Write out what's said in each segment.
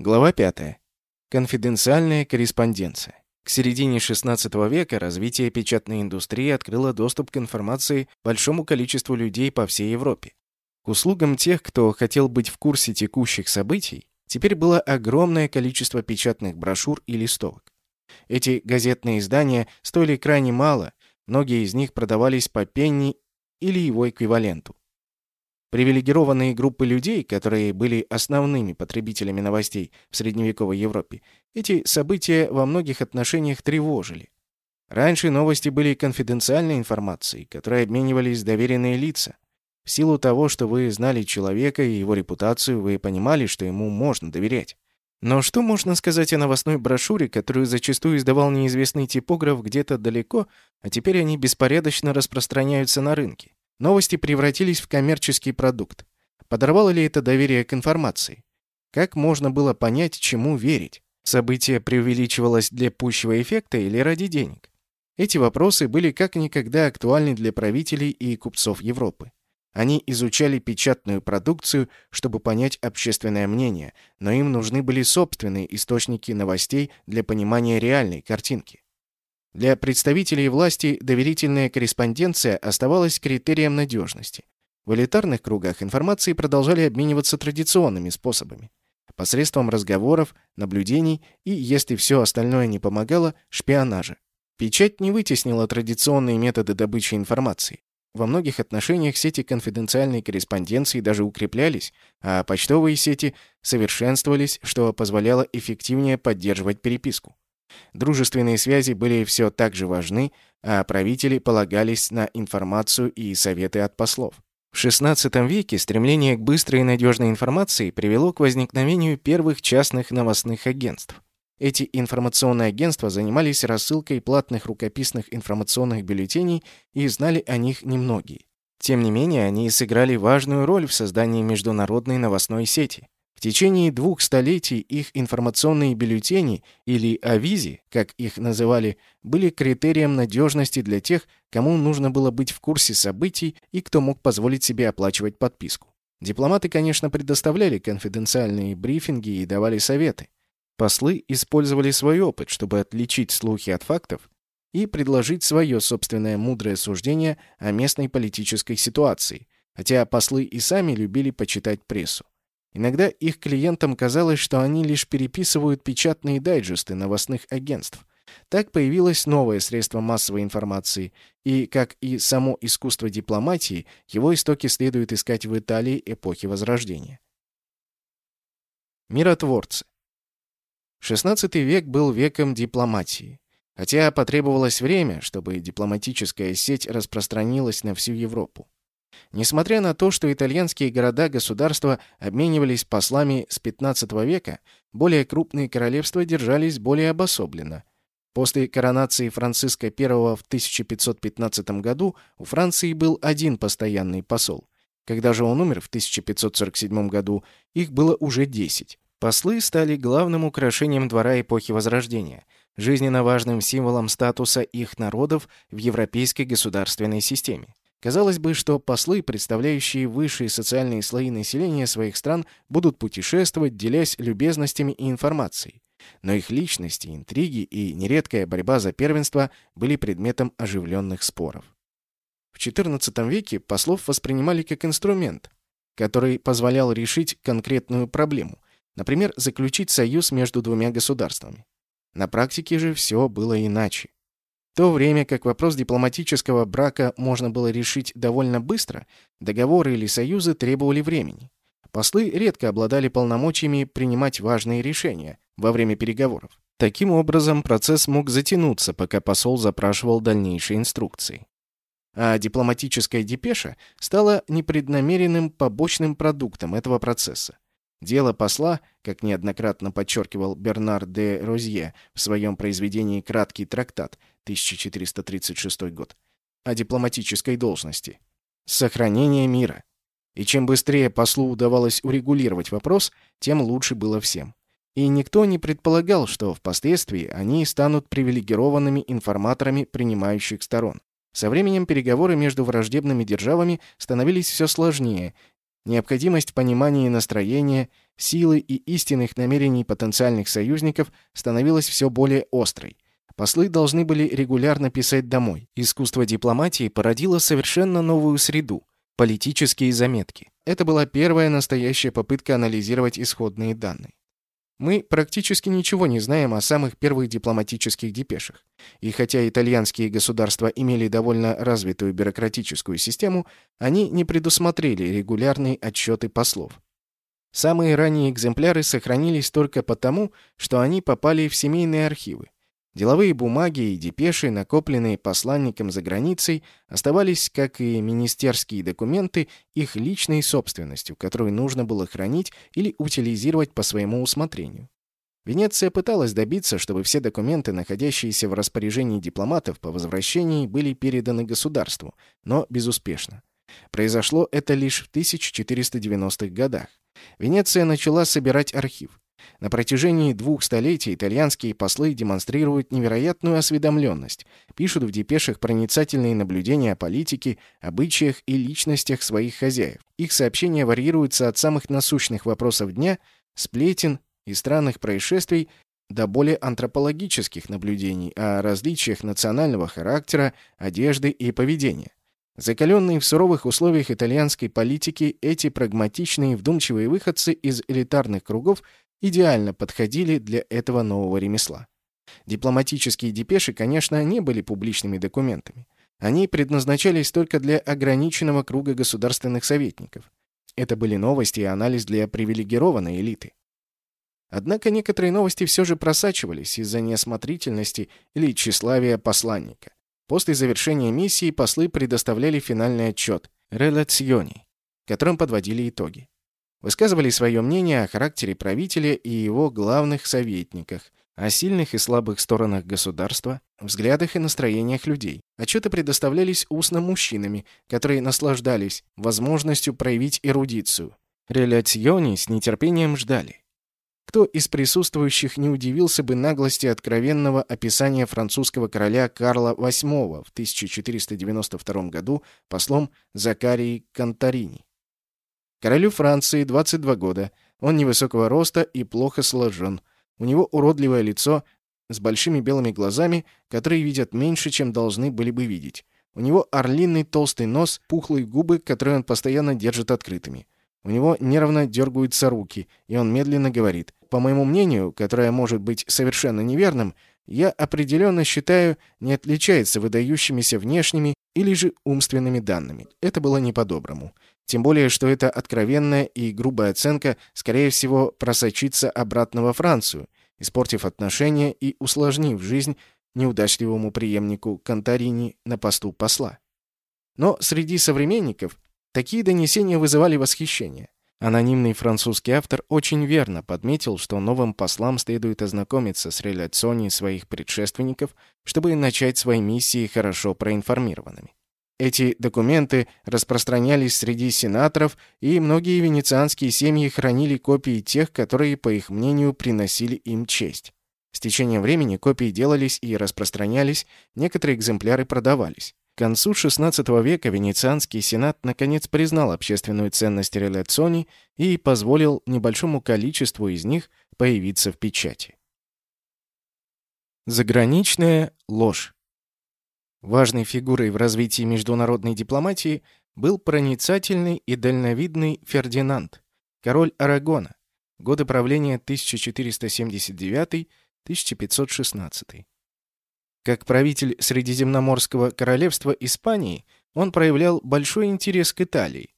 Глава 5. Конфиденциальная корреспонденция. К середине XVI века развитие печатной индустрии открыло доступ к информации большому количеству людей по всей Европе. К услугам тех, кто хотел быть в курсе текущих событий, теперь было огромное количество печатных брошюр и листовок. Эти газетные издания стоили крайне мало, многие из них продавались по пенни или его эквиваленту. Привилегированные группы людей, которые были основными потребителями новостей в средневековой Европе, эти события во многих отношениях тревожили. Раньше новости были конфиденциальной информацией, которой обменивались доверенные лица. В силу того, что вы знали человека и его репутацию, вы понимали, что ему можно доверять. Но что можно сказать о новостной брошюре, которую зачастую издавал неизвестный типограф где-то далеко, а теперь они беспорядочно распространяются на рынке? Новости превратились в коммерческий продукт. Подорвало ли это доверие к информации? Как можно было понять, чему верить? Событие преувеличивалось для пущего эффекта или ради денег? Эти вопросы были как никогда актуальны для правителей и купцов Европы. Они изучали печатную продукцию, чтобы понять общественное мнение, но им нужны были собственные источники новостей для понимания реальной картинки. Для представителей власти доверительная корреспонденция оставалась критерием надежности. В элитарных кругах информацией продолжали обмениваться традиционными способами. Посредством разговоров, наблюдений и, если все остальное не помогало, шпионажа. Печать не вытеснила традиционные методы добычи информации. Во многих отношениях сети конфиденциальной корреспонденции даже укреплялись, а почтовые сети совершенствовались, что позволяло эффективнее поддерживать переписку. Дружественные связи были все так же важны, а правители полагались на информацию и советы от послов. В XVI веке стремление к быстрой и надежной информации привело к возникновению первых частных новостных агентств. Эти информационные агентства занимались рассылкой платных рукописных информационных бюллетеней и знали о них немногие. Тем не менее, они сыграли важную роль в создании международной новостной сети. В течение двух столетий их информационные бюллетени, или авизи, как их называли, были критерием надежности для тех, кому нужно было быть в курсе событий и кто мог позволить себе оплачивать подписку. Дипломаты, конечно, предоставляли конфиденциальные брифинги и давали советы. Послы использовали свой опыт, чтобы отличить слухи от фактов и предложить свое собственное мудрое суждение о местной политической ситуации, хотя послы и сами любили почитать прессу. Иногда их клиентам казалось, что они лишь переписывают печатные дайджесты новостных агентств. Так появилось новое средство массовой информации, и, как и само искусство дипломатии, его истоки следует искать в Италии эпохи Возрождения. Миротворцы. XVI век был веком дипломатии. Хотя потребовалось время, чтобы дипломатическая сеть распространилась на всю Европу. Несмотря на то, что итальянские города-государства обменивались послами с XV века, более крупные королевства держались более обособленно. После коронации Франциска I в 1515 году у Франции был один постоянный посол. Когда же он умер в 1547 году, их было уже 10. Послы стали главным украшением двора эпохи Возрождения, жизненно важным символом статуса их народов в европейской государственной системе. Казалось бы, что послы, представляющие высшие социальные слои населения своих стран, будут путешествовать, делясь любезностями и информацией. Но их личности, интриги и нередкая борьба за первенство были предметом оживленных споров. В XIV веке послов воспринимали как инструмент, который позволял решить конкретную проблему, например, заключить союз между двумя государствами. На практике же все было иначе то время как вопрос дипломатического брака можно было решить довольно быстро, договоры или союзы требовали времени. Послы редко обладали полномочиями принимать важные решения во время переговоров. Таким образом, процесс мог затянуться, пока посол запрашивал дальнейшие инструкции. А дипломатическая депеша стала непреднамеренным побочным продуктом этого процесса. Дело посла, как неоднократно подчеркивал Бернар де Розье в своем произведении «Краткий трактат», 1436 год, о дипломатической должности. Сохранение мира. И чем быстрее послу удавалось урегулировать вопрос, тем лучше было всем. И никто не предполагал, что впоследствии они станут привилегированными информаторами принимающих сторон. Со временем переговоры между враждебными державами становились все сложнее, Необходимость понимания настроения, силы и истинных намерений потенциальных союзников становилась все более острой. Послы должны были регулярно писать домой. Искусство дипломатии породило совершенно новую среду – политические заметки. Это была первая настоящая попытка анализировать исходные данные. Мы практически ничего не знаем о самых первых дипломатических депешах. И хотя итальянские государства имели довольно развитую бюрократическую систему, они не предусмотрели регулярные отчеты послов. Самые ранние экземпляры сохранились только потому, что они попали в семейные архивы. Деловые бумаги и депеши, накопленные посланником за границей, оставались, как и министерские документы, их личной собственностью, которую нужно было хранить или утилизировать по своему усмотрению. Венеция пыталась добиться, чтобы все документы, находящиеся в распоряжении дипломатов по возвращении, были переданы государству, но безуспешно. Произошло это лишь в 1490-х годах. Венеция начала собирать архив. На протяжении двух столетий итальянские послы демонстрируют невероятную осведомленность, пишут в депешах проницательные наблюдения о политике, обычаях и личностях своих хозяев. Их сообщения варьируются от самых насущных вопросов дня, сплетен и странных происшествий до более антропологических наблюдений о различиях национального характера, одежды и поведения. Закаленные в суровых условиях итальянской политики, эти прагматичные вдумчивые выходцы из элитарных кругов идеально подходили для этого нового ремесла. Дипломатические депеши, конечно, не были публичными документами. Они предназначались только для ограниченного круга государственных советников. Это были новости и анализ для привилегированной элиты. Однако некоторые новости все же просачивались из-за неосмотрительности или тщеславия посланника. После завершения миссии послы предоставляли финальный отчет «Реляциони», которым подводили итоги высказывали свое мнение о характере правителя и его главных советниках, о сильных и слабых сторонах государства, взглядах и настроениях людей. Отчеты предоставлялись устно мужчинами, которые наслаждались возможностью проявить эрудицию. Реляциони с нетерпением ждали. Кто из присутствующих не удивился бы наглости откровенного описания французского короля Карла VIII в 1492 году послом Закарии Кантарини? Королю Франции 22 года. Он невысокого роста и плохо сложен. У него уродливое лицо с большими белыми глазами, которые видят меньше, чем должны были бы видеть. У него орлиный толстый нос, пухлые губы, которые он постоянно держит открытыми. У него нервно дергаются руки, и он медленно говорит. По моему мнению, которое может быть совершенно неверным, я определенно считаю, не отличается выдающимися внешними или же умственными данными. Это было не по-доброму. Тем более, что эта откровенная и грубая оценка, скорее всего, просочится обратно во Францию, испортив отношения и усложнив жизнь неудачливому преемнику Конторини на посту посла. Но среди современников такие донесения вызывали восхищение. Анонимный французский автор очень верно подметил, что новым послам следует ознакомиться с реляционией своих предшественников, чтобы начать свои миссии хорошо проинформированными. Эти документы распространялись среди сенаторов, и многие венецианские семьи хранили копии тех, которые, по их мнению, приносили им честь. С течением времени копии делались и распространялись, некоторые экземпляры продавались. К концу XVI века Венецианский сенат наконец признал общественную ценность реляциони и позволил небольшому количеству из них появиться в печати. Заграничная ложь Важной фигурой в развитии международной дипломатии был проницательный и дальновидный Фердинанд, король Арагона, годы правления 1479-1516. Как правитель Средиземноморского королевства Испании, он проявлял большой интерес к Италии.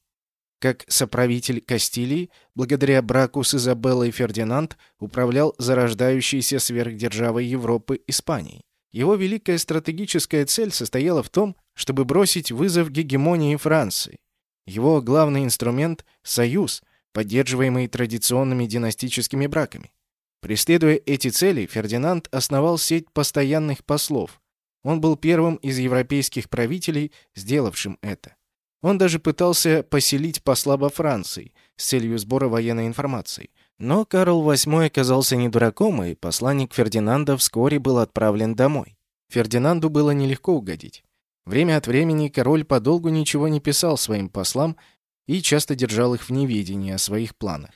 Как соправитель Кастилии, благодаря браку с Изабеллой Фердинанд управлял зарождающейся сверхдержавой Европы Испанией. Его великая стратегическая цель состояла в том, чтобы бросить вызов гегемонии Франции. Его главный инструмент – союз, поддерживаемый традиционными династическими браками. Преследуя эти цели, Фердинанд основал сеть постоянных послов. Он был первым из европейских правителей, сделавшим это. Он даже пытался поселить посла во Франции с целью сбора военной информации – но Карл VIII оказался не дураком, и посланник Фердинанда вскоре был отправлен домой. Фердинанду было нелегко угодить. Время от времени король подолгу ничего не писал своим послам и часто держал их в неведении о своих планах.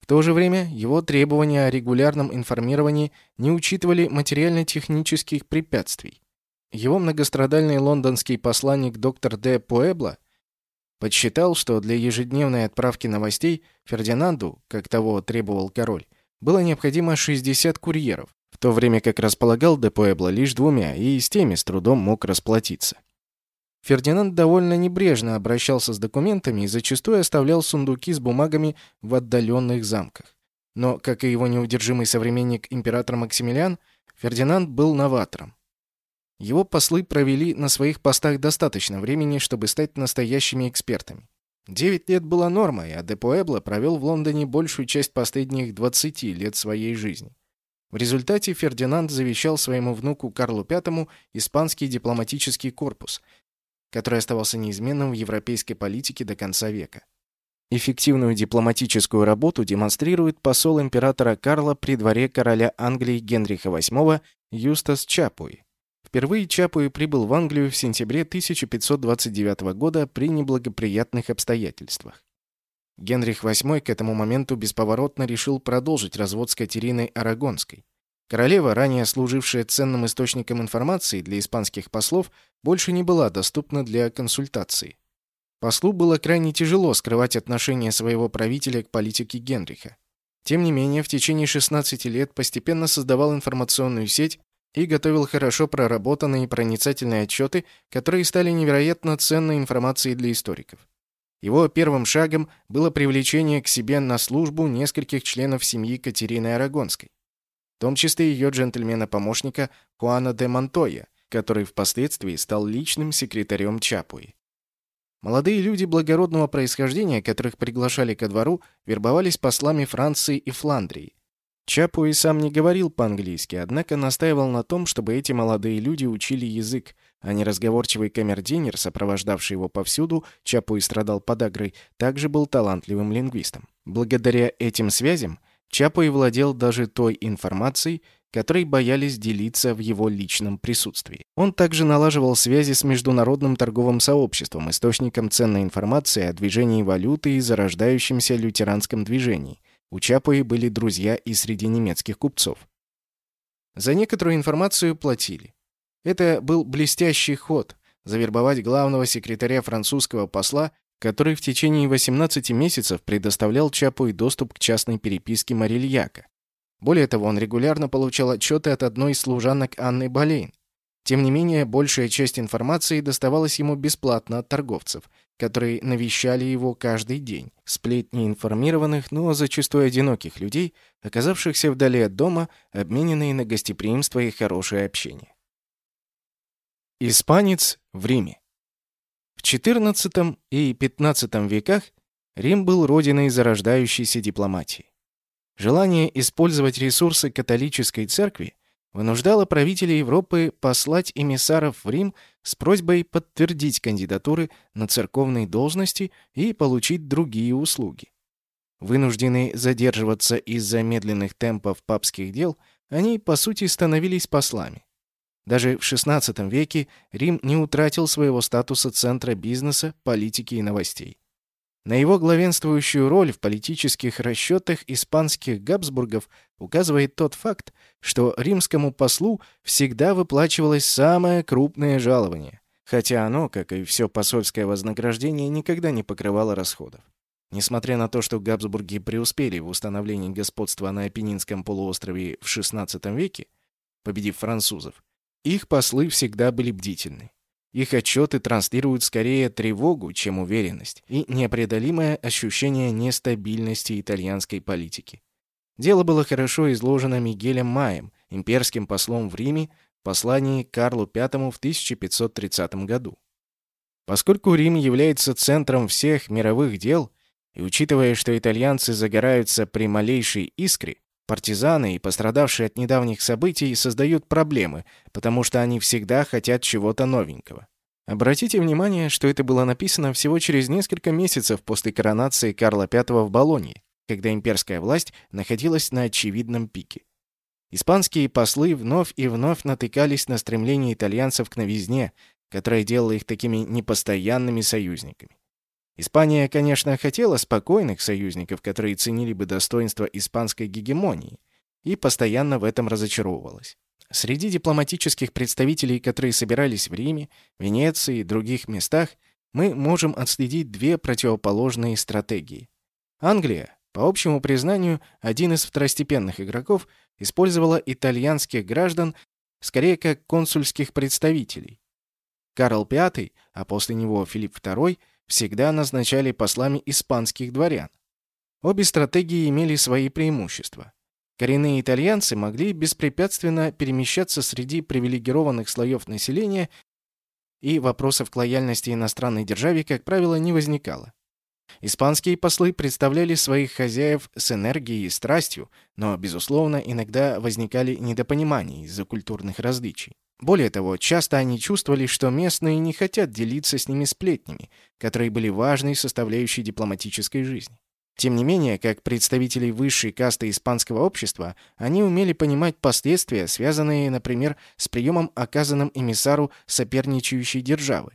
В то же время его требования о регулярном информировании не учитывали материально-технических препятствий. Его многострадальный лондонский посланник доктор Д. Пуэбло подсчитал, что для ежедневной отправки новостей Фердинанду, как того требовал король, было необходимо 60 курьеров, в то время как располагал Де Пуэбло лишь двумя и с теми с трудом мог расплатиться. Фердинанд довольно небрежно обращался с документами и зачастую оставлял сундуки с бумагами в отдаленных замках. Но, как и его неудержимый современник император Максимилиан, Фердинанд был новатором. Его послы провели на своих постах достаточно времени, чтобы стать настоящими экспертами. Девять лет была нормой, а де Пуэбло провел в Лондоне большую часть последних 20 лет своей жизни. В результате Фердинанд завещал своему внуку Карлу V испанский дипломатический корпус, который оставался неизменным в европейской политике до конца века. Эффективную дипломатическую работу демонстрирует посол императора Карла при дворе короля Англии Генриха VIII Юстас Чапуи. Впервые Чапуи прибыл в Англию в сентябре 1529 года при неблагоприятных обстоятельствах. Генрих VIII к этому моменту бесповоротно решил продолжить развод с Катериной Арагонской. Королева, ранее служившая ценным источником информации для испанских послов, больше не была доступна для консультации. Послу было крайне тяжело скрывать отношение своего правителя к политике Генриха. Тем не менее, в течение 16 лет постепенно создавал информационную сеть и готовил хорошо проработанные и проницательные отчеты, которые стали невероятно ценной информацией для историков. Его первым шагом было привлечение к себе на службу нескольких членов семьи Катерины Арагонской том числе ее джентльмена-помощника Хуана де Монтоя, который впоследствии стал личным секретарем Чапуи. Молодые люди благородного происхождения, которых приглашали ко двору, вербовались послами Франции и Фландрии. Чапуи сам не говорил по-английски, однако настаивал на том, чтобы эти молодые люди учили язык, а неразговорчивый камердинер, сопровождавший его повсюду, Чапуи страдал подагрой, также был талантливым лингвистом. Благодаря этим связям Чапой владел даже той информацией, которой боялись делиться в его личном присутствии. Он также налаживал связи с международным торговым сообществом, источником ценной информации о движении валюты и зарождающемся лютеранском движении. У Чапои были друзья и среди немецких купцов. За некоторую информацию платили. Это был блестящий ход – завербовать главного секретаря французского посла который в течение 18 месяцев предоставлял Чапу доступ к частной переписке Марильяка. Более того, он регулярно получал отчеты от одной из служанок Анны Болейн. Тем не менее, большая часть информации доставалась ему бесплатно от торговцев, которые навещали его каждый день. Сплетни информированных, но зачастую одиноких людей, оказавшихся вдали от дома, обмененные на гостеприимство и хорошее общение. Испанец в Риме в XIV и XV веках Рим был родиной зарождающейся дипломатии. Желание использовать ресурсы католической церкви вынуждало правителей Европы послать эмиссаров в Рим с просьбой подтвердить кандидатуры на церковные должности и получить другие услуги. Вынужденные задерживаться из-за медленных темпов папских дел, они, по сути, становились послами. Даже в XVI веке Рим не утратил своего статуса центра бизнеса, политики и новостей. На его главенствующую роль в политических расчетах испанских Габсбургов указывает тот факт, что римскому послу всегда выплачивалось самое крупное жалование, хотя оно, как и все посольское вознаграждение, никогда не покрывало расходов. Несмотря на то, что Габсбурги преуспели в установлении господства на Апеннинском полуострове в XVI веке, победив французов, их послы всегда были бдительны. Их отчеты транслируют скорее тревогу, чем уверенность, и непреодолимое ощущение нестабильности итальянской политики. Дело было хорошо изложено Мигелем Маем, имперским послом в Риме, в послании Карлу V в 1530 году. Поскольку Рим является центром всех мировых дел, и учитывая, что итальянцы загораются при малейшей искре, Партизаны и пострадавшие от недавних событий создают проблемы, потому что они всегда хотят чего-то новенького. Обратите внимание, что это было написано всего через несколько месяцев после коронации Карла V в Болонье, когда имперская власть находилась на очевидном пике. Испанские послы вновь и вновь натыкались на стремление итальянцев к новизне, которое делало их такими непостоянными союзниками. Испания, конечно, хотела спокойных союзников, которые ценили бы достоинство испанской гегемонии, и постоянно в этом разочаровывалась. Среди дипломатических представителей, которые собирались в Риме, Венеции и других местах, мы можем отследить две противоположные стратегии. Англия, по общему признанию, один из второстепенных игроков, использовала итальянских граждан скорее как консульских представителей. Карл V, а после него Филипп II, всегда назначали послами испанских дворян. Обе стратегии имели свои преимущества. Коренные итальянцы могли беспрепятственно перемещаться среди привилегированных слоев населения, и вопросов к лояльности иностранной державе, как правило, не возникало. Испанские послы представляли своих хозяев с энергией и страстью, но, безусловно, иногда возникали недопонимания из-за культурных различий. Более того, часто они чувствовали, что местные не хотят делиться с ними сплетнями, которые были важной составляющей дипломатической жизни. Тем не менее, как представители высшей касты испанского общества, они умели понимать последствия, связанные, например, с приемом, оказанным эмиссару соперничающей державы.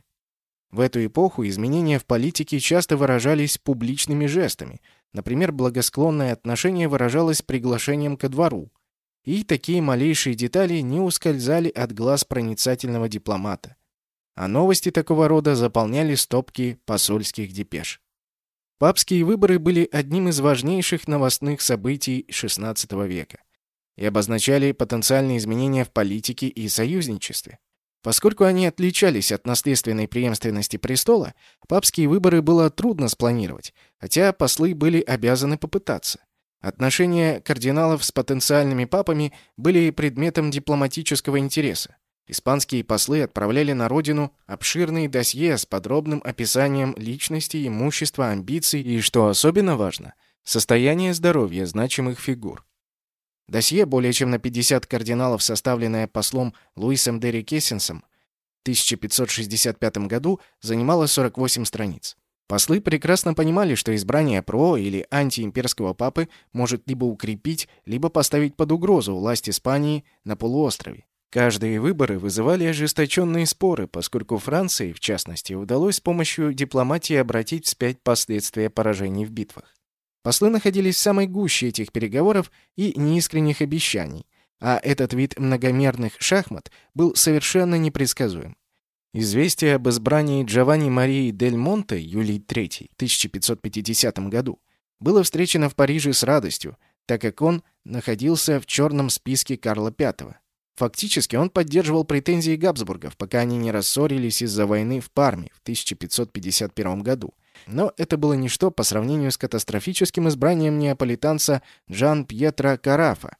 В эту эпоху изменения в политике часто выражались публичными жестами. Например, благосклонное отношение выражалось приглашением ко двору. И такие малейшие детали не ускользали от глаз проницательного дипломата. А новости такого рода заполняли стопки посольских депеш. Папские выборы были одним из важнейших новостных событий XVI века и обозначали потенциальные изменения в политике и союзничестве. Поскольку они отличались от наследственной преемственности престола, папские выборы было трудно спланировать, хотя послы были обязаны попытаться. Отношения кардиналов с потенциальными папами были предметом дипломатического интереса. Испанские послы отправляли на родину обширные досье с подробным описанием личности, имущества, амбиций и, что особенно важно, состояния здоровья значимых фигур. Досье более чем на 50 кардиналов, составленное послом Луисом Дерри Кессенсом в 1565 году, занимало 48 страниц. Послы прекрасно понимали, что избрание про- или антиимперского папы может либо укрепить, либо поставить под угрозу власть Испании на полуострове. Каждые выборы вызывали ожесточенные споры, поскольку Франции, в частности, удалось с помощью дипломатии обратить вспять последствия поражений в битвах. Послы находились в самой гуще этих переговоров и неискренних обещаний, а этот вид многомерных шахмат был совершенно непредсказуем. Известие об избрании Джованни Марии Дель Монте Юлий III в 1550 году было встречено в Париже с радостью, так как он находился в черном списке Карла V. Фактически он поддерживал претензии Габсбургов, пока они не рассорились из-за войны в Парме в 1551 году. Но это было ничто по сравнению с катастрофическим избранием неаполитанца Джан Пьетро Карафа,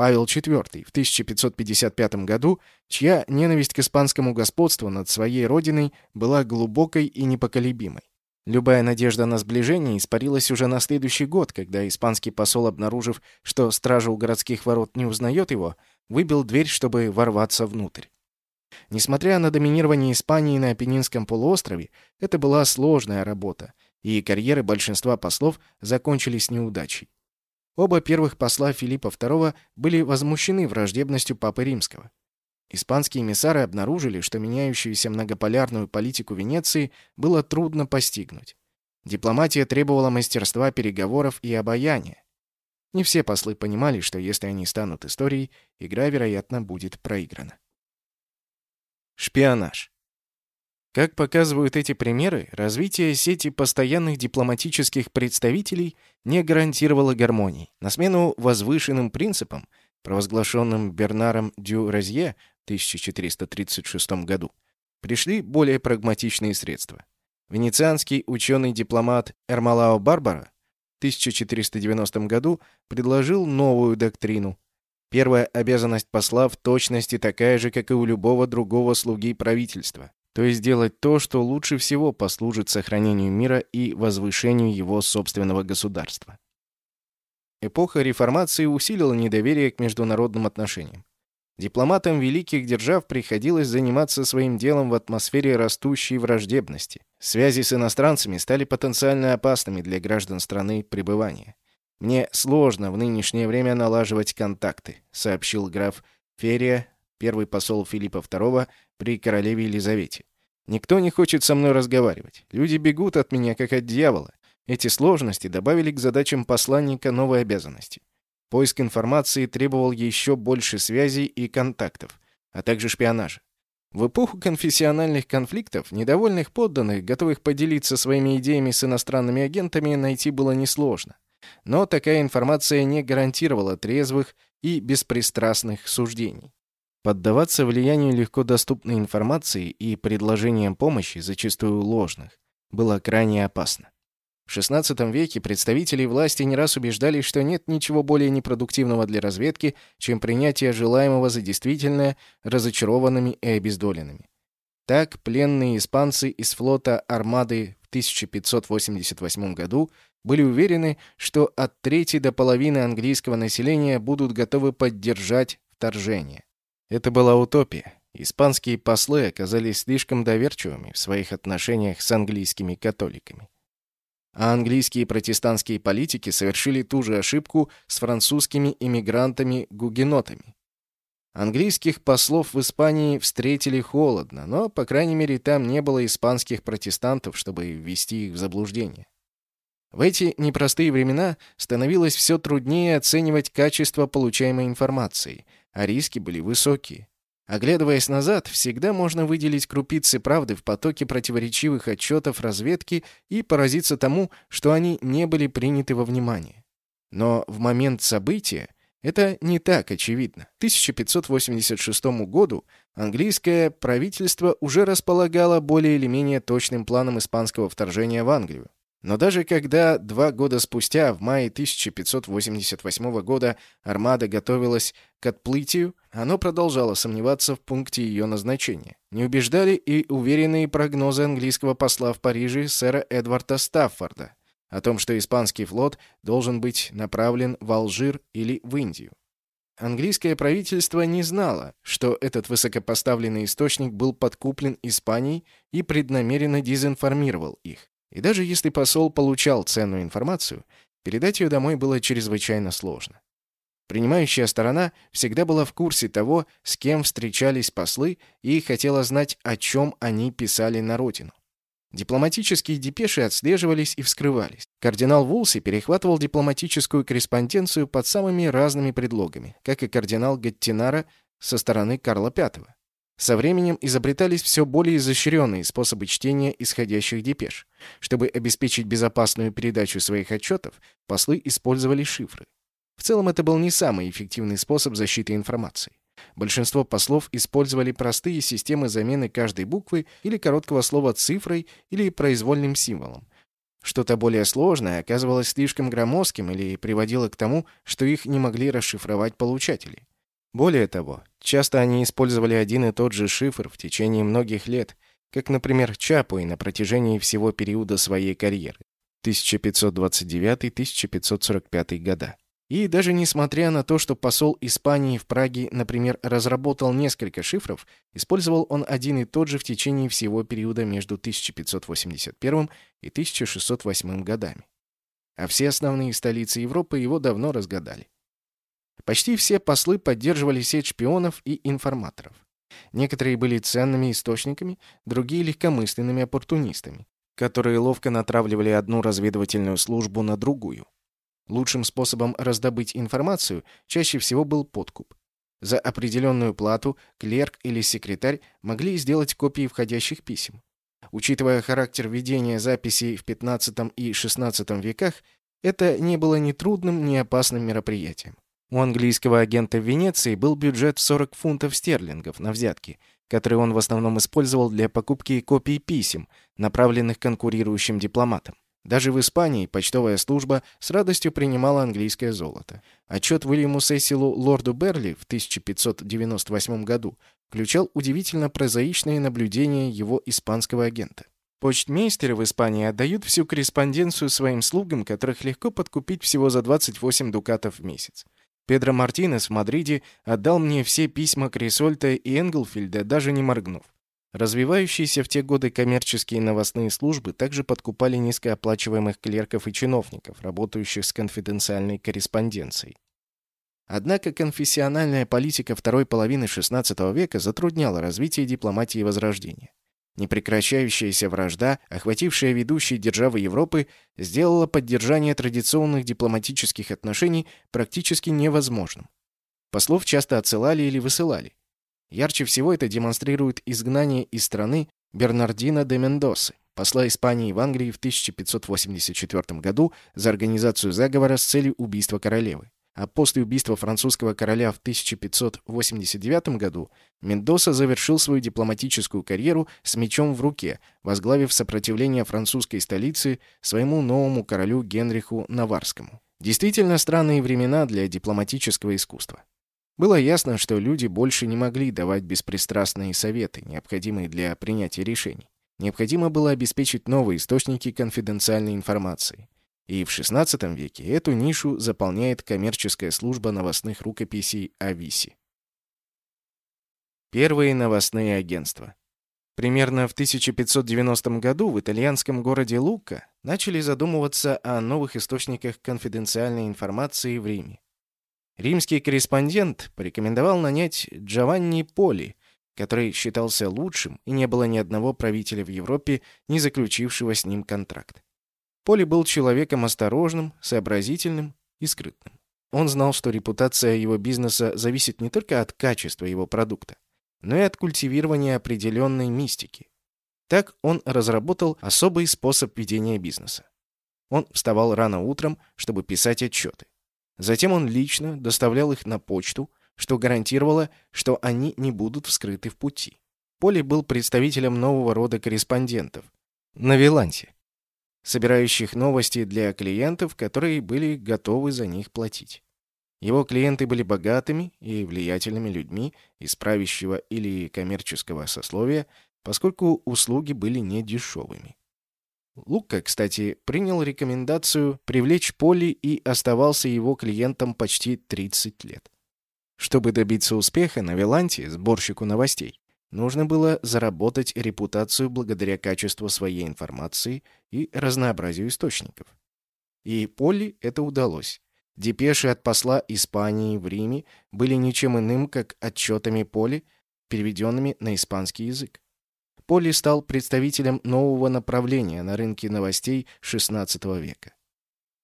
Павел IV в 1555 году, чья ненависть к испанскому господству над своей родиной была глубокой и непоколебимой. Любая надежда на сближение испарилась уже на следующий год, когда испанский посол, обнаружив, что стража у городских ворот не узнает его, выбил дверь, чтобы ворваться внутрь. Несмотря на доминирование Испании на Апеннинском полуострове, это была сложная работа, и карьеры большинства послов закончились неудачей. Оба первых посла Филиппа II были возмущены враждебностью Папы Римского. Испанские эмиссары обнаружили, что меняющуюся многополярную политику Венеции было трудно постигнуть. Дипломатия требовала мастерства переговоров и обаяния. Не все послы понимали, что если они станут историей, игра, вероятно, будет проиграна. Шпионаж. Как показывают эти примеры, развитие сети постоянных дипломатических представителей не гарантировало гармонии. На смену возвышенным принципам, провозглашенным Бернаром Дю Розье в 1436 году, пришли более прагматичные средства. Венецианский ученый-дипломат Эрмалао Барбара 1490 году предложил новую доктрину. Первая обязанность посла в точности такая же, как и у любого другого слуги правительства, то есть делать то, что лучше всего послужит сохранению мира и возвышению его собственного государства. Эпоха реформации усилила недоверие к международным отношениям. Дипломатам великих держав приходилось заниматься своим делом в атмосфере растущей враждебности. Связи с иностранцами стали потенциально опасными для граждан страны пребывания. «Мне сложно в нынешнее время налаживать контакты», сообщил граф Ферия, первый посол Филиппа II при королеве Елизавете. Никто не хочет со мной разговаривать. Люди бегут от меня, как от дьявола. Эти сложности добавили к задачам посланника новые обязанности. Поиск информации требовал еще больше связей и контактов, а также шпионажа. В эпоху конфессиональных конфликтов недовольных подданных, готовых поделиться своими идеями с иностранными агентами, найти было несложно. Но такая информация не гарантировала трезвых и беспристрастных суждений. Поддаваться влиянию легко доступной информации и предложениям помощи, зачастую ложных, было крайне опасно. В XVI веке представители власти не раз убеждали, что нет ничего более непродуктивного для разведки, чем принятие желаемого за действительное разочарованными и обездоленными. Так, пленные испанцы из флота Армады в 1588 году были уверены, что от трети до половины английского населения будут готовы поддержать вторжение. Это была утопия. Испанские послы оказались слишком доверчивыми в своих отношениях с английскими католиками. А английские протестантские политики совершили ту же ошибку с французскими иммигрантами-гугенотами. Английских послов в Испании встретили холодно, но, по крайней мере, там не было испанских протестантов, чтобы ввести их в заблуждение. В эти непростые времена становилось все труднее оценивать качество получаемой информации, а риски были высокие. Оглядываясь назад, всегда можно выделить крупицы правды в потоке противоречивых отчетов разведки и поразиться тому, что они не были приняты во внимание. Но в момент события это не так очевидно. К 1586 году английское правительство уже располагало более или менее точным планом испанского вторжения в Англию. Но даже когда два года спустя, в мае 1588 года, армада готовилась к отплытию, оно продолжало сомневаться в пункте ее назначения. Не убеждали и уверенные прогнозы английского посла в Париже сэра Эдварда Стаффорда о том, что испанский флот должен быть направлен в Алжир или в Индию. Английское правительство не знало, что этот высокопоставленный источник был подкуплен Испанией и преднамеренно дезинформировал их. И даже если посол получал ценную информацию, передать ее домой было чрезвычайно сложно. Принимающая сторона всегда была в курсе того, с кем встречались послы, и хотела знать, о чем они писали на родину. Дипломатические депеши отслеживались и вскрывались. Кардинал Вулси перехватывал дипломатическую корреспонденцию под самыми разными предлогами, как и кардинал Гаттинара со стороны Карла V. Со временем изобретались все более изощренные способы чтения исходящих депеш. Чтобы обеспечить безопасную передачу своих отчетов, послы использовали шифры. В целом это был не самый эффективный способ защиты информации. Большинство послов использовали простые системы замены каждой буквы или короткого слова цифрой или произвольным символом. Что-то более сложное оказывалось слишком громоздким или приводило к тому, что их не могли расшифровать получатели. Более того, часто они использовали один и тот же шифр в течение многих лет, как, например, Чапуи на протяжении всего периода своей карьеры 1529-1545 года. И даже несмотря на то, что посол Испании в Праге, например, разработал несколько шифров, использовал он один и тот же в течение всего периода между 1581 и 1608 годами. А все основные столицы Европы его давно разгадали. Почти все послы поддерживали сеть шпионов и информаторов. Некоторые были ценными источниками, другие — легкомысленными оппортунистами, которые ловко натравливали одну разведывательную службу на другую. Лучшим способом раздобыть информацию чаще всего был подкуп. За определенную плату клерк или секретарь могли сделать копии входящих писем. Учитывая характер ведения записей в XV и XVI веках, это не было ни трудным, ни опасным мероприятием. У английского агента в Венеции был бюджет в 40 фунтов стерлингов на взятки, который он в основном использовал для покупки копий писем, направленных конкурирующим дипломатам. Даже в Испании почтовая служба с радостью принимала английское золото. Отчет Уильяму Сесилу лорду Берли в 1598 году включал удивительно прозаичные наблюдения его испанского агента. Почтмейстеры в Испании отдают всю корреспонденцию своим слугам, которых легко подкупить всего за 28 дукатов в месяц. Педро Мартинес в Мадриде отдал мне все письма Крисольта и Энглфильда, даже не моргнув. Развивающиеся в те годы коммерческие новостные службы также подкупали низкооплачиваемых клерков и чиновников, работающих с конфиденциальной корреспонденцией. Однако конфессиональная политика второй половины XVI века затрудняла развитие дипломатии Возрождения. Непрекращающаяся вражда, охватившая ведущие державы Европы, сделала поддержание традиционных дипломатических отношений практически невозможным. Послов часто отсылали или высылали. Ярче всего это демонстрирует изгнание из страны Бернардино де Мендосы, посла Испании в Англии в 1584 году за организацию заговора с целью убийства королевы. А после убийства французского короля в 1589 году Мендоса завершил свою дипломатическую карьеру с мечом в руке, возглавив сопротивление французской столицы своему новому королю Генриху Наварскому. Действительно странные времена для дипломатического искусства. Было ясно, что люди больше не могли давать беспристрастные советы, необходимые для принятия решений. Необходимо было обеспечить новые источники конфиденциальной информации. И в XVI веке эту нишу заполняет коммерческая служба новостных рукописей Ависи. Первые новостные агентства. Примерно в 1590 году в итальянском городе Лука начали задумываться о новых источниках конфиденциальной информации в Риме. Римский корреспондент порекомендовал нанять Джованни Поли, который считался лучшим, и не было ни одного правителя в Европе, не заключившего с ним контракт. Поли был человеком осторожным, сообразительным и скрытным. Он знал, что репутация его бизнеса зависит не только от качества его продукта, но и от культивирования определенной мистики. Так он разработал особый способ ведения бизнеса. Он вставал рано утром, чтобы писать отчеты. Затем он лично доставлял их на почту, что гарантировало, что они не будут вскрыты в пути. Поли был представителем нового рода корреспондентов – на Виланте собирающих новости для клиентов, которые были готовы за них платить. Его клиенты были богатыми и влиятельными людьми из правящего или коммерческого сословия, поскольку услуги были недешевыми. Лука, кстати, принял рекомендацию привлечь Поли и оставался его клиентом почти 30 лет. Чтобы добиться успеха на Виланте, сборщику новостей, Нужно было заработать репутацию благодаря качеству своей информации и разнообразию источников. И Полли это удалось. Депеши от посла Испании в Риме были ничем иным, как отчетами Поли, переведенными на испанский язык. Поли стал представителем нового направления на рынке новостей XVI века.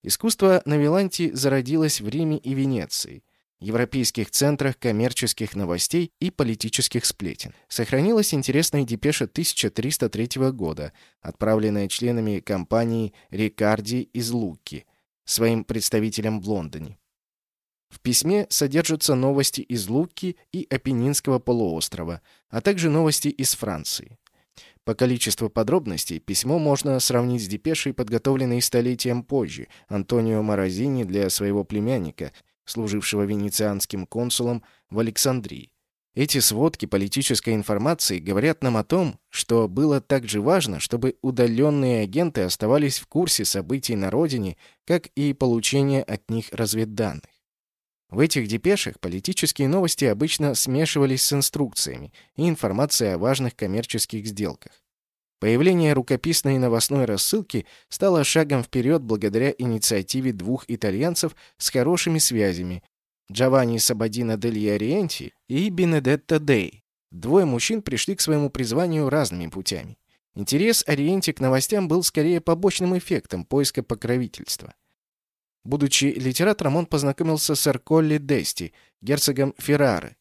Искусство на Виланте зародилось в Риме и Венеции – европейских центрах коммерческих новостей и политических сплетен. Сохранилась интересная депеша 1303 года, отправленная членами компании Рикарди из Луки, своим представителям в Лондоне. В письме содержатся новости из Луки и Апеннинского полуострова, а также новости из Франции. По количеству подробностей письмо можно сравнить с депешей, подготовленной столетием позже Антонио Морозини для своего племянника, служившего венецианским консулом в Александрии. Эти сводки политической информации говорят нам о том, что было также важно, чтобы удаленные агенты оставались в курсе событий на родине, как и получение от них разведданных. В этих депешах политические новости обычно смешивались с инструкциями и информацией о важных коммерческих сделках. Появление рукописной новостной рассылки стало шагом вперед благодаря инициативе двух итальянцев с хорошими связями – Джованни Сабадино дель Ориенти и Бенедетто Дей. Двое мужчин пришли к своему призванию разными путями. Интерес Ориенти к новостям был скорее побочным эффектом поиска покровительства. Будучи литератором, он познакомился с Эрколли Дести, герцогом Феррары.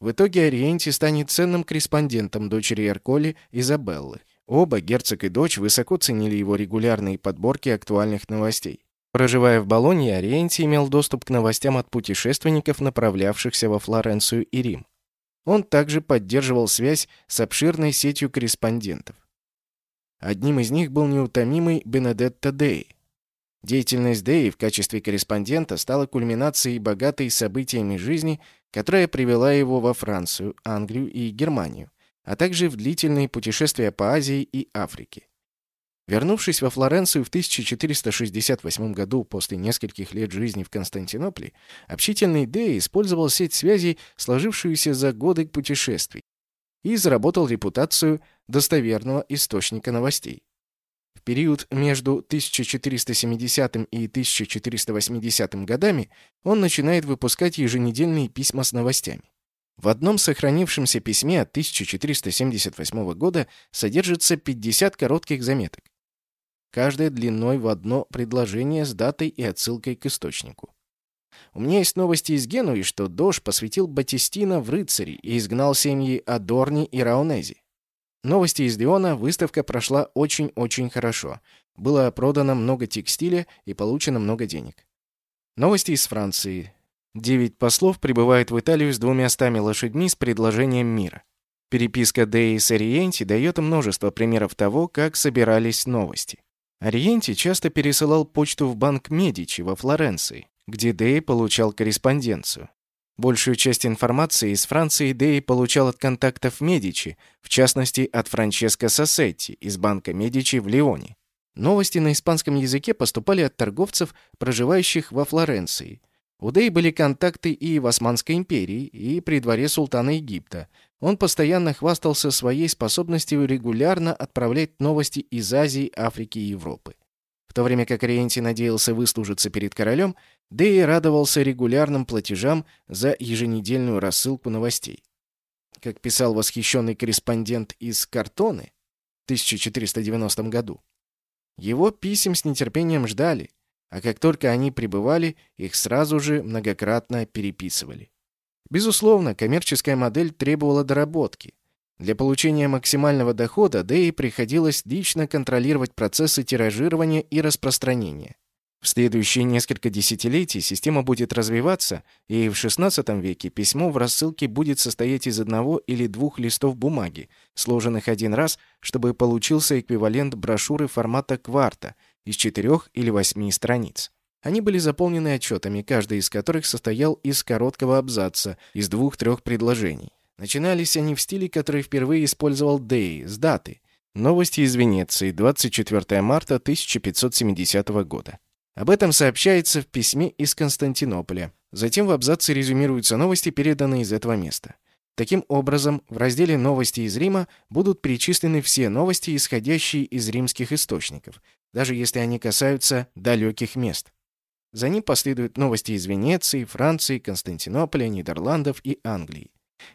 В итоге Ориенти станет ценным корреспондентом дочери Эрколи Изабеллы – Оба, герцог и дочь, высоко ценили его регулярные подборки актуальных новостей. Проживая в Болонье, Ориенти имел доступ к новостям от путешественников, направлявшихся во Флоренцию и Рим. Он также поддерживал связь с обширной сетью корреспондентов. Одним из них был неутомимый Бенедетто Дей. Деятельность Деи в качестве корреспондента стала кульминацией богатой событиями жизни, которая привела его во Францию, Англию и Германию, а также в длительные путешествия по Азии и Африке. Вернувшись во Флоренцию в 1468 году после нескольких лет жизни в Константинополе, общительный Дэй использовал сеть связей, сложившуюся за годы путешествий, и заработал репутацию достоверного источника новостей. В период между 1470 и 1480 годами он начинает выпускать еженедельные письма с новостями. В одном сохранившемся письме от 1478 года содержится 50 коротких заметок, каждая длиной в одно предложение с датой и отсылкой к источнику. У меня есть новости из Генуи, что Дош посвятил Батистина в рыцари и изгнал семьи Адорни и Раунези. Новости из Леона выставка прошла очень-очень хорошо. Было продано много текстиля и получено много денег. Новости из Франции. Девять послов прибывают в Италию с двумя стами лошадьми с предложением мира. Переписка Деи с Ориенти дает множество примеров того, как собирались новости. Ориенти часто пересылал почту в банк Медичи во Флоренции, где Дей получал корреспонденцию. Большую часть информации из Франции Дей получал от контактов Медичи, в частности от Франческо Сассетти из банка Медичи в Лионе. Новости на испанском языке поступали от торговцев, проживающих во Флоренции – у Дэй были контакты и в Османской империи, и при дворе султана Египта. Он постоянно хвастался своей способностью регулярно отправлять новости из Азии, Африки и Европы. В то время как Ориенти надеялся выслужиться перед королем, Дэй радовался регулярным платежам за еженедельную рассылку новостей. Как писал восхищенный корреспондент из Картоны в 1490 году, его писем с нетерпением ждали – а как только они прибывали, их сразу же многократно переписывали. Безусловно, коммерческая модель требовала доработки. Для получения максимального дохода Дэи приходилось лично контролировать процессы тиражирования и распространения. В следующие несколько десятилетий система будет развиваться, и в XVI веке письмо в рассылке будет состоять из одного или двух листов бумаги, сложенных один раз, чтобы получился эквивалент брошюры формата кварта – из четырех или восьми страниц. Они были заполнены отчетами, каждый из которых состоял из короткого абзаца, из двух-трех предложений. Начинались они в стиле, который впервые использовал Дэй, с даты. Новости из Венеции, 24 марта 1570 года. Об этом сообщается в письме из Константинополя. Затем в абзаце резюмируются новости, переданные из этого места. Таким образом, в разделе «Новости из Рима» будут перечислены все новости, исходящие из римских источников, даже если они касаются далеких мест. За ним последуют новости из Венеции, Франции, Константинополя, Нидерландов и Англии.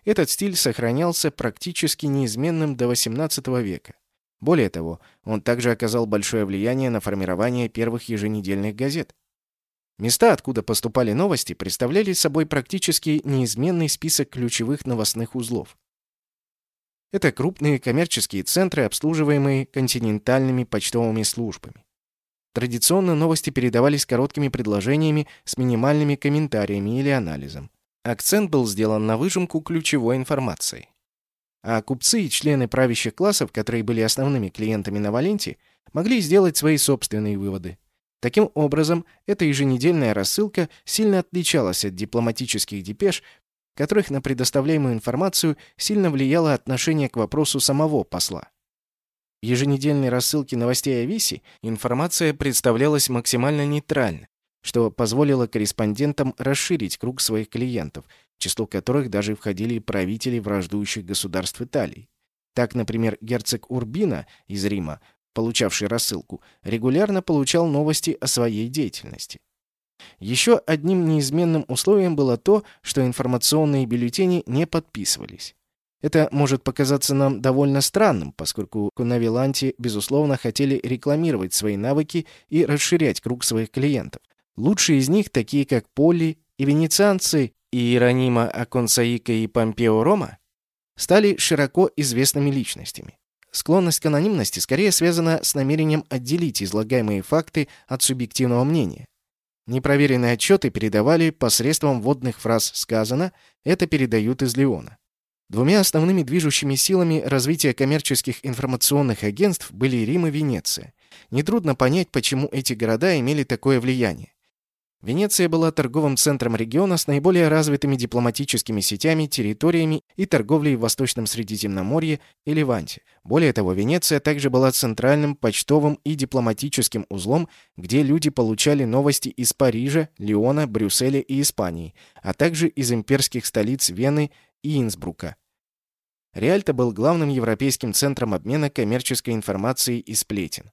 Этот стиль сохранялся практически неизменным до XVIII века. Более того, он также оказал большое влияние на формирование первых еженедельных газет. Места, откуда поступали новости, представляли собой практически неизменный список ключевых новостных узлов. Это крупные коммерческие центры, обслуживаемые континентальными почтовыми службами. Традиционно новости передавались короткими предложениями с минимальными комментариями или анализом. Акцент был сделан на выжимку ключевой информации. А купцы и члены правящих классов, которые были основными клиентами на Валенте, могли сделать свои собственные выводы. Таким образом, эта еженедельная рассылка сильно отличалась от дипломатических депеш, которых на предоставляемую информацию сильно влияло отношение к вопросу самого посла. В еженедельной рассылке новостей о Висе информация представлялась максимально нейтрально, что позволило корреспондентам расширить круг своих клиентов, в число которых даже входили правители враждующих государств Италии. Так, например, герцог Урбина из Рима, получавший рассылку, регулярно получал новости о своей деятельности. Еще одним неизменным условием было то, что информационные бюллетени не подписывались. Это может показаться нам довольно странным, поскольку на Виланте, безусловно, хотели рекламировать свои навыки и расширять круг своих клиентов. Лучшие из них, такие как Полли и венецианцы, и Иеронима Аконсаика и Помпео Рома, стали широко известными личностями. Склонность к анонимности скорее связана с намерением отделить излагаемые факты от субъективного мнения. Непроверенные отчеты передавали посредством вводных фраз «сказано», это передают из Леона. Двумя основными движущими силами развития коммерческих информационных агентств были Рим и Венеция. Нетрудно понять, почему эти города имели такое влияние. Венеция была торговым центром региона с наиболее развитыми дипломатическими сетями, территориями и торговлей в Восточном Средиземноморье и Ливанте. Более того, Венеция также была центральным почтовым и дипломатическим узлом, где люди получали новости из Парижа, Лиона, Брюсселя и Испании, а также из имперских столиц Вены и Инсбрука. Риальто был главным европейским центром обмена коммерческой информацией и сплетен.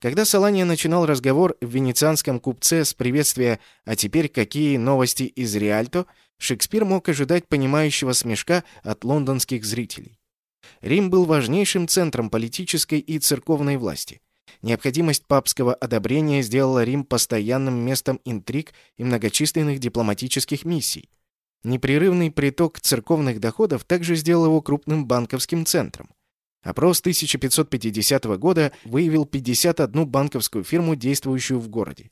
Когда Салания начинал разговор в венецианском купце с приветствия «А теперь какие новости из Риальто?», Шекспир мог ожидать понимающего смешка от лондонских зрителей. Рим был важнейшим центром политической и церковной власти. Необходимость папского одобрения сделала Рим постоянным местом интриг и многочисленных дипломатических миссий. Непрерывный приток церковных доходов также сделал его крупным банковским центром. Опрос 1550 года выявил 51 банковскую фирму, действующую в городе.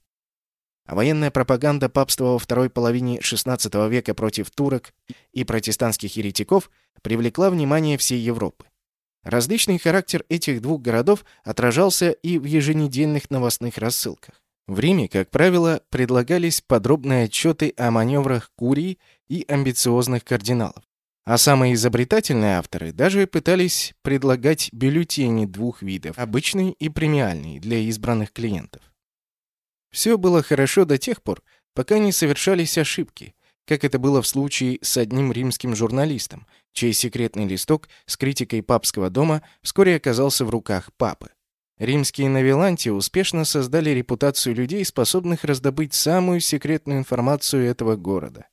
А военная пропаганда папства во второй половине XVI века против турок и протестантских еретиков привлекла внимание всей Европы. Различный характер этих двух городов отражался и в еженедельных новостных рассылках. В Риме, как правило, предлагались подробные отчеты о маневрах Курии и амбициозных кардиналов. А самые изобретательные авторы даже пытались предлагать бюллетени двух видов, обычный и премиальный, для избранных клиентов. Все было хорошо до тех пор, пока не совершались ошибки, как это было в случае с одним римским журналистом, чей секретный листок с критикой папского дома вскоре оказался в руках папы. Римские навеланти успешно создали репутацию людей, способных раздобыть самую секретную информацию этого города.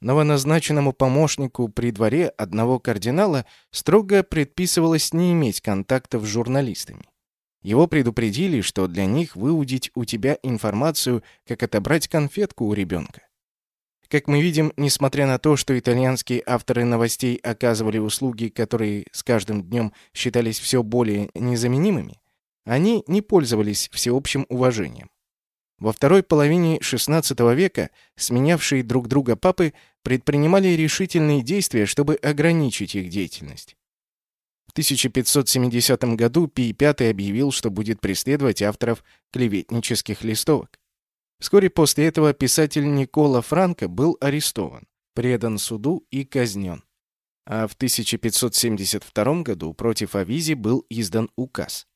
Новоназначенному помощнику при дворе одного кардинала строго предписывалось не иметь контактов с журналистами. Его предупредили, что для них выудить у тебя информацию, как отобрать конфетку у ребенка. Как мы видим, несмотря на то, что итальянские авторы новостей оказывали услуги, которые с каждым днем считались все более незаменимыми, они не пользовались всеобщим уважением. Во второй половине XVI века сменявшие друг друга папы предпринимали решительные действия, чтобы ограничить их деятельность. В 1570 году Пий V объявил, что будет преследовать авторов клеветнических листовок. Вскоре после этого писатель Никола Франко был арестован, предан суду и казнен. А в 1572 году против Авизи был издан указ.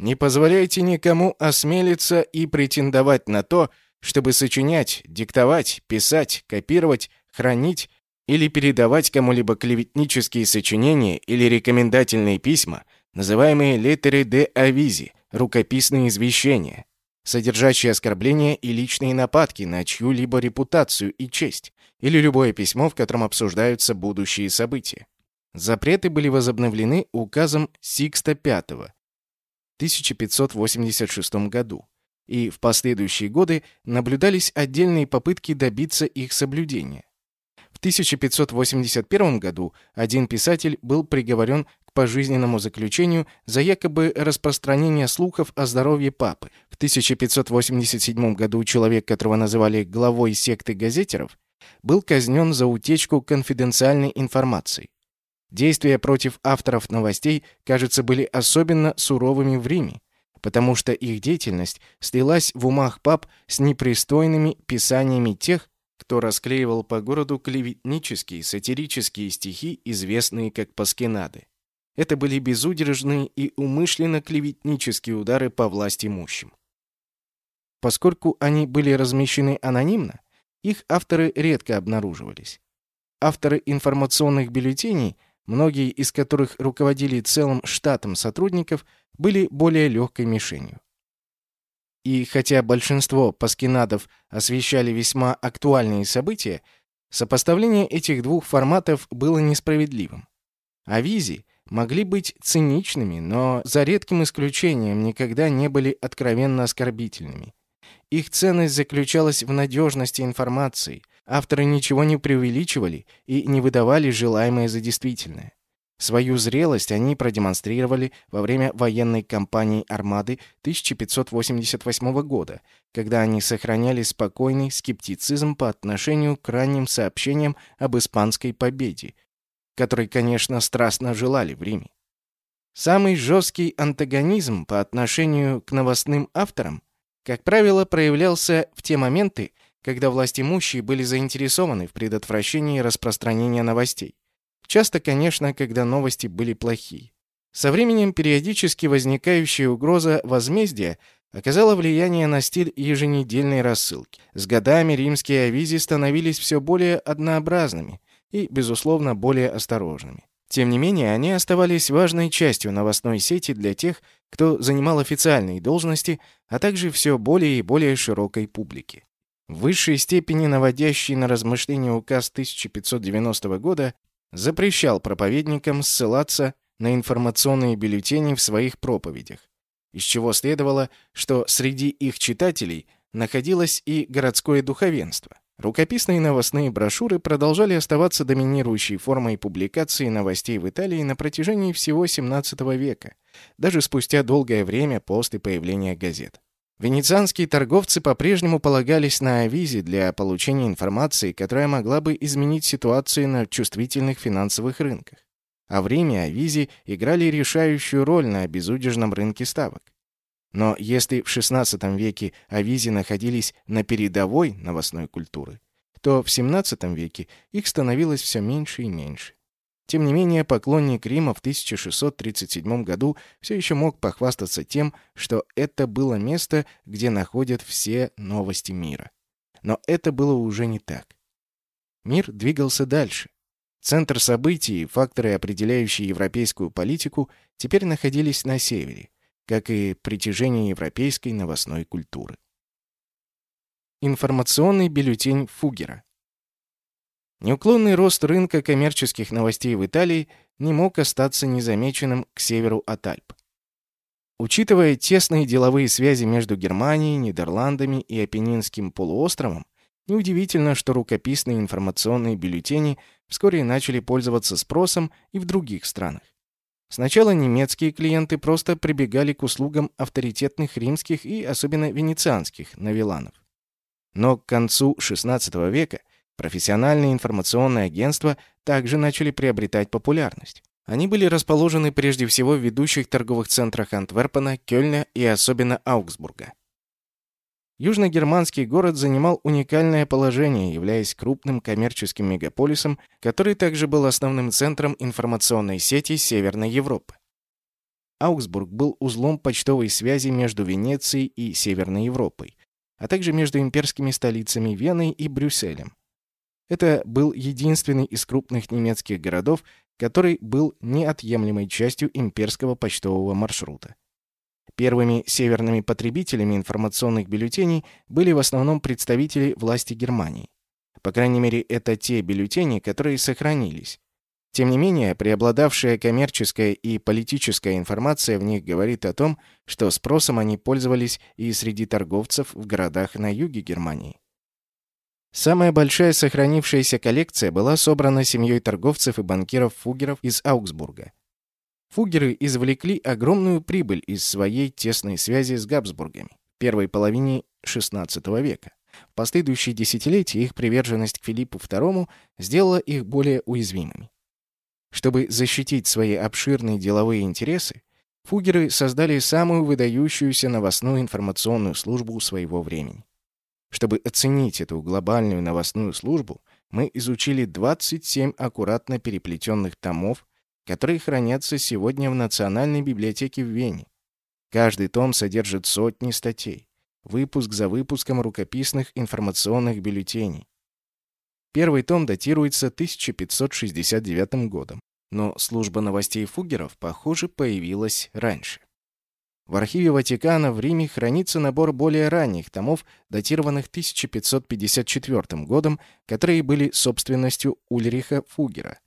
Не позволяйте никому осмелиться и претендовать на то, чтобы сочинять, диктовать, писать, копировать, хранить или передавать кому-либо клеветнические сочинения или рекомендательные письма, называемые «летеры де авизи» — рукописные извещения, содержащие оскорбления и личные нападки на чью-либо репутацию и честь, или любое письмо, в котором обсуждаются будущие события. Запреты были возобновлены указом Сикста V 1586 году, и в последующие годы наблюдались отдельные попытки добиться их соблюдения. В 1581 году один писатель был приговорен к пожизненному заключению за якобы распространение слухов о здоровье папы. В 1587 году человек, которого называли главой секты газетеров, был казнен за утечку конфиденциальной информации. Действия против авторов новостей, кажется, были особенно суровыми в Риме, потому что их деятельность слилась в умах пап с непристойными писаниями тех, кто расклеивал по городу клеветнические сатирические стихи, известные как паскенады. Это были безудержные и умышленно клеветнические удары по власти имущим. Поскольку они были размещены анонимно, их авторы редко обнаруживались. Авторы информационных бюллетеней – многие из которых руководили целым штатом сотрудников, были более легкой мишенью. И хотя большинство паскинадов освещали весьма актуальные события, сопоставление этих двух форматов было несправедливым. Авизи могли быть циничными, но за редким исключением никогда не были откровенно оскорбительными. Их ценность заключалась в надежности информации, Авторы ничего не преувеличивали и не выдавали желаемое за действительное. Свою зрелость они продемонстрировали во время военной кампании Армады 1588 года, когда они сохраняли спокойный скептицизм по отношению к ранним сообщениям об испанской победе, которой, конечно, страстно желали в Риме. Самый жесткий антагонизм по отношению к новостным авторам, как правило, проявлялся в те моменты, когда властимущие были заинтересованы в предотвращении распространения новостей. Часто, конечно, когда новости были плохие. Со временем периодически возникающая угроза возмездия оказала влияние на стиль еженедельной рассылки. С годами римские авизи становились все более однообразными и, безусловно, более осторожными. Тем не менее, они оставались важной частью новостной сети для тех, кто занимал официальные должности, а также все более и более широкой публики. В высшей степени наводящий на размышления указ 1590 года запрещал проповедникам ссылаться на информационные бюллетени в своих проповедях, из чего следовало, что среди их читателей находилось и городское духовенство. Рукописные новостные брошюры продолжали оставаться доминирующей формой публикации новостей в Италии на протяжении всего XVII века, даже спустя долгое время после появления газет. Венецианские торговцы по-прежнему полагались на авизе для получения информации, которая могла бы изменить ситуацию на чувствительных финансовых рынках. А в Риме авизи играли решающую роль на безудержном рынке ставок. Но если в XVI веке авизи находились на передовой новостной культуры, то в XVII веке их становилось все меньше и меньше. Тем не менее, поклонник Рима в 1637 году все еще мог похвастаться тем, что это было место, где находят все новости мира. Но это было уже не так. Мир двигался дальше. Центр событий и факторы, определяющие европейскую политику, теперь находились на севере – как и притяжение европейской новостной культуры. Информационный бюллетень Фугера. Неуклонный рост рынка коммерческих новостей в Италии не мог остаться незамеченным к северу от Альп. Учитывая тесные деловые связи между Германией, Нидерландами и Апеннинским полуостровом, неудивительно, что рукописные информационные бюллетени вскоре начали пользоваться спросом и в других странах. Сначала немецкие клиенты просто прибегали к услугам авторитетных римских и особенно венецианских навиланов. Но к концу XVI века профессиональные информационные агентства также начали приобретать популярность. Они были расположены прежде всего в ведущих торговых центрах Антверпена, Кёльна и особенно Аугсбурга. Южногерманский город занимал уникальное положение, являясь крупным коммерческим мегаполисом, который также был основным центром информационной сети Северной Европы. Аугсбург был узлом почтовой связи между Венецией и Северной Европой, а также между имперскими столицами Веной и Брюсселем. Это был единственный из крупных немецких городов, который был неотъемлемой частью имперского почтового маршрута. Первыми северными потребителями информационных бюллетеней были в основном представители власти Германии. По крайней мере, это те бюллетени, которые сохранились. Тем не менее, преобладавшая коммерческая и политическая информация в них говорит о том, что спросом они пользовались и среди торговцев в городах на юге Германии. Самая большая сохранившаяся коллекция была собрана семьей торговцев и банкиров-фугеров из Аугсбурга. Фугеры извлекли огромную прибыль из своей тесной связи с Габсбургами в первой половине XVI века. В последующие десятилетия их приверженность к Филиппу II сделала их более уязвимыми. Чтобы защитить свои обширные деловые интересы, фугеры создали самую выдающуюся новостную информационную службу своего времени. Чтобы оценить эту глобальную новостную службу, мы изучили 27 аккуратно переплетенных томов которые хранятся сегодня в Национальной библиотеке в Вене. Каждый том содержит сотни статей, выпуск за выпуском рукописных информационных бюллетеней. Первый том датируется 1569 годом, но служба новостей Фугеров, похоже, появилась раньше. В архиве Ватикана в Риме хранится набор более ранних томов, датированных 1554 годом, которые были собственностью Ульриха Фугера.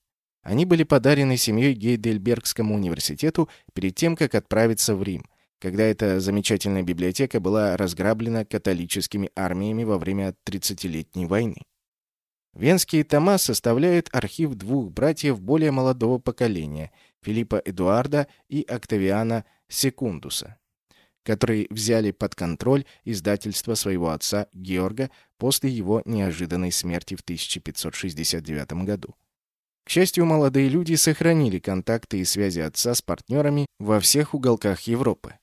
Они были подарены семьей Гейдельбергскому университету перед тем, как отправиться в Рим, когда эта замечательная библиотека была разграблена католическими армиями во время Тридцатилетней войны. Венские тома составляют архив двух братьев более молодого поколения – Филиппа Эдуарда и Октавиана Секундуса, которые взяли под контроль издательство своего отца Георга после его неожиданной смерти в 1569 году. К счастью, молодые люди сохранили контакты и связи отца с партнерами во всех уголках Европы.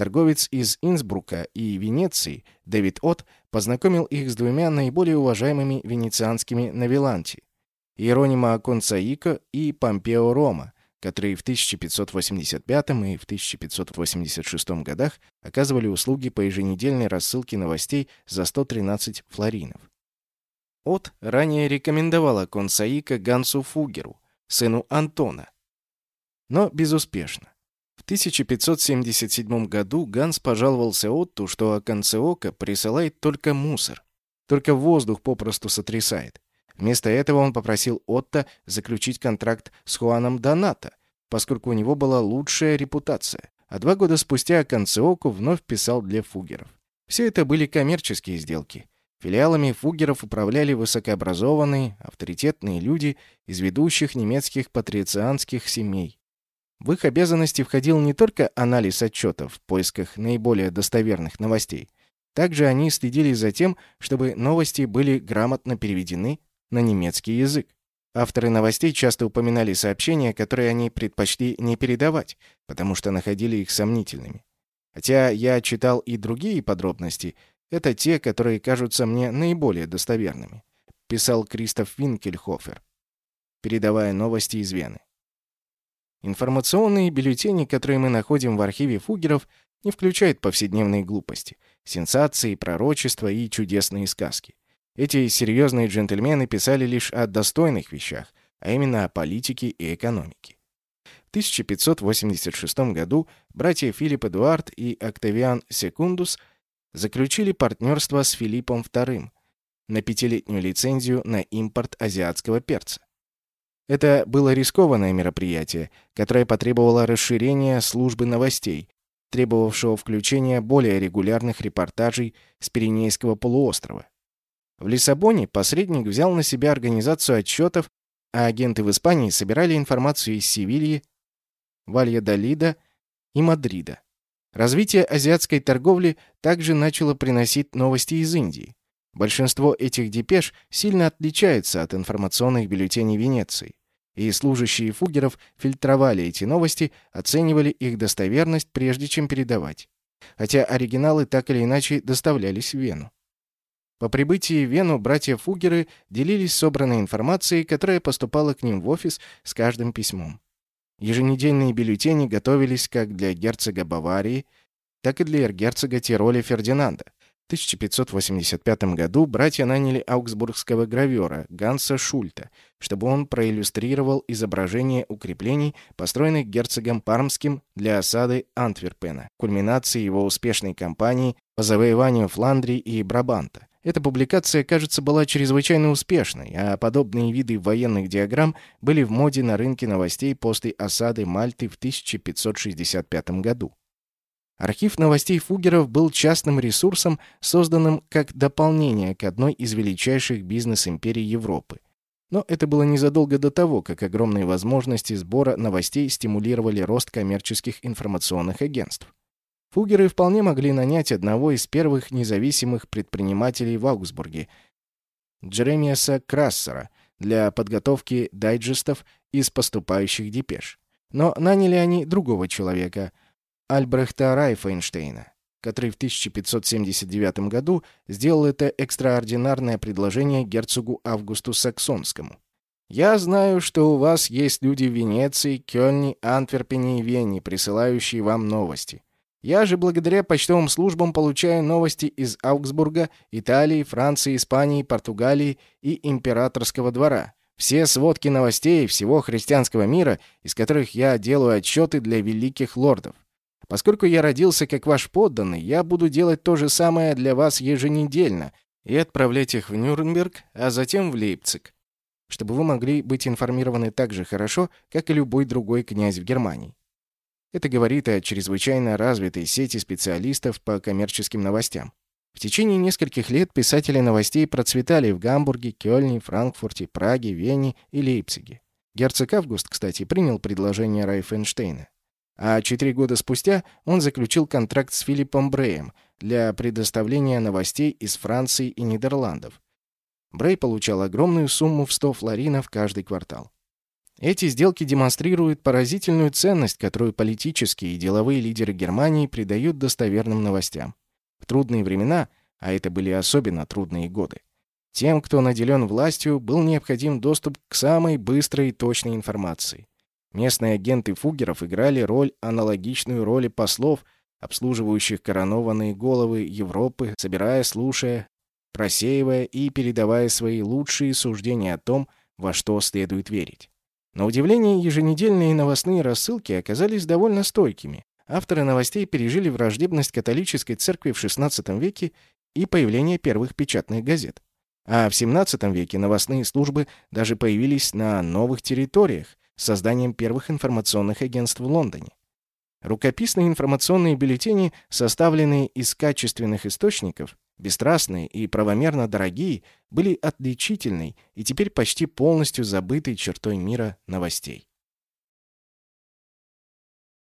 Торговец из Инсбрука и Венеции Дэвид От познакомил их с двумя наиболее уважаемыми венецианскими навиланти – Иеронима Концаико и Помпео Рома, которые в 1585 и в 1586 годах оказывали услуги по еженедельной рассылке новостей за 113 флоринов. От ранее рекомендовала Консаика Гансу Фугеру, сыну Антона. Но безуспешно. В 1577 году Ганс пожаловался Отту, что Аканцеока присылает только мусор. Только воздух попросту сотрясает. Вместо этого он попросил Отто заключить контракт с Хуаном Доната, поскольку у него была лучшая репутация. А два года спустя Аканцеоку вновь писал для фугеров. Все это были коммерческие сделки. Филиалами фугеров управляли высокообразованные, авторитетные люди из ведущих немецких патрицианских семей. В их обязанности входил не только анализ отчетов в поисках наиболее достоверных новостей. Также они следили за тем, чтобы новости были грамотно переведены на немецкий язык. Авторы новостей часто упоминали сообщения, которые они предпочли не передавать, потому что находили их сомнительными. Хотя я читал и другие подробности, это те, которые кажутся мне наиболее достоверными, писал Кристоф Винкельхофер, передавая новости из Вены. Информационные бюллетени, которые мы находим в архиве фугеров, не включают повседневные глупости, сенсации, пророчества и чудесные сказки. Эти серьезные джентльмены писали лишь о достойных вещах, а именно о политике и экономике. В 1586 году братья Филипп Эдуард и Октавиан Секундус заключили партнерство с Филиппом II на пятилетнюю лицензию на импорт азиатского перца. Это было рискованное мероприятие, которое потребовало расширения службы новостей, требовавшего включения более регулярных репортажей с Пиренейского полуострова. В Лиссабоне посредник взял на себя организацию отчетов, а агенты в Испании собирали информацию из Севильи, Вальядолида и Мадрида. Развитие азиатской торговли также начало приносить новости из Индии. Большинство этих депеш сильно отличается от информационных бюллетеней Венеции и служащие фугеров фильтровали эти новости, оценивали их достоверность, прежде чем передавать. Хотя оригиналы так или иначе доставлялись в Вену. По прибытии в Вену братья Фугеры делились собранной информацией, которая поступала к ним в офис с каждым письмом. Еженедельные бюллетени готовились как для герцога Баварии, так и для эргерцога Тироля Фердинанда. 1585 году братья наняли аугсбургского гравера Ганса Шульта, чтобы он проиллюстрировал изображение укреплений, построенных герцогом Пармским для осады Антверпена, кульминации его успешной кампании по завоеванию Фландрии и Брабанта. Эта публикация, кажется, была чрезвычайно успешной, а подобные виды военных диаграмм были в моде на рынке новостей после осады Мальты в 1565 году. Архив новостей Фугеров был частным ресурсом, созданным как дополнение к одной из величайших бизнес-империй Европы. Но это было незадолго до того, как огромные возможности сбора новостей стимулировали рост коммерческих информационных агентств. Фугеры вполне могли нанять одного из первых независимых предпринимателей в Аугсбурге, Джеремиаса Крассера, для подготовки дайджестов из поступающих депеш. Но наняли они другого человека – Альбрехта Райфенштейна, который в 1579 году сделал это экстраординарное предложение герцогу Августу Саксонскому. «Я знаю, что у вас есть люди в Венеции, Кёльне, Антверпене и Вене, присылающие вам новости. Я же благодаря почтовым службам получаю новости из Аугсбурга, Италии, Франции, Испании, Португалии и императорского двора. Все сводки новостей всего христианского мира, из которых я делаю отчеты для великих лордов. Поскольку я родился как ваш подданный, я буду делать то же самое для вас еженедельно и отправлять их в Нюрнберг, а затем в Лейпциг, чтобы вы могли быть информированы так же хорошо, как и любой другой князь в Германии. Это говорит о чрезвычайно развитой сети специалистов по коммерческим новостям. В течение нескольких лет писатели новостей процветали в Гамбурге, Кёльне, Франкфурте, Праге, Вене и Лейпциге. Герцог Август, кстати, принял предложение Райфенштейна а четыре года спустя он заключил контракт с Филиппом Бреем для предоставления новостей из Франции и Нидерландов. Брей получал огромную сумму в 100 флоринов каждый квартал. Эти сделки демонстрируют поразительную ценность, которую политические и деловые лидеры Германии придают достоверным новостям. В трудные времена, а это были особенно трудные годы, тем, кто наделен властью, был необходим доступ к самой быстрой и точной информации. Местные агенты фугеров играли роль, аналогичную роли послов, обслуживающих коронованные головы Европы, собирая, слушая, просеивая и передавая свои лучшие суждения о том, во что следует верить. На удивление, еженедельные новостные рассылки оказались довольно стойкими. Авторы новостей пережили враждебность католической церкви в XVI веке и появление первых печатных газет. А в XVII веке новостные службы даже появились на новых территориях созданием первых информационных агентств в Лондоне. Рукописные информационные бюллетени, составленные из качественных источников, бесстрастные и правомерно дорогие, были отличительной и теперь почти полностью забытой чертой мира новостей.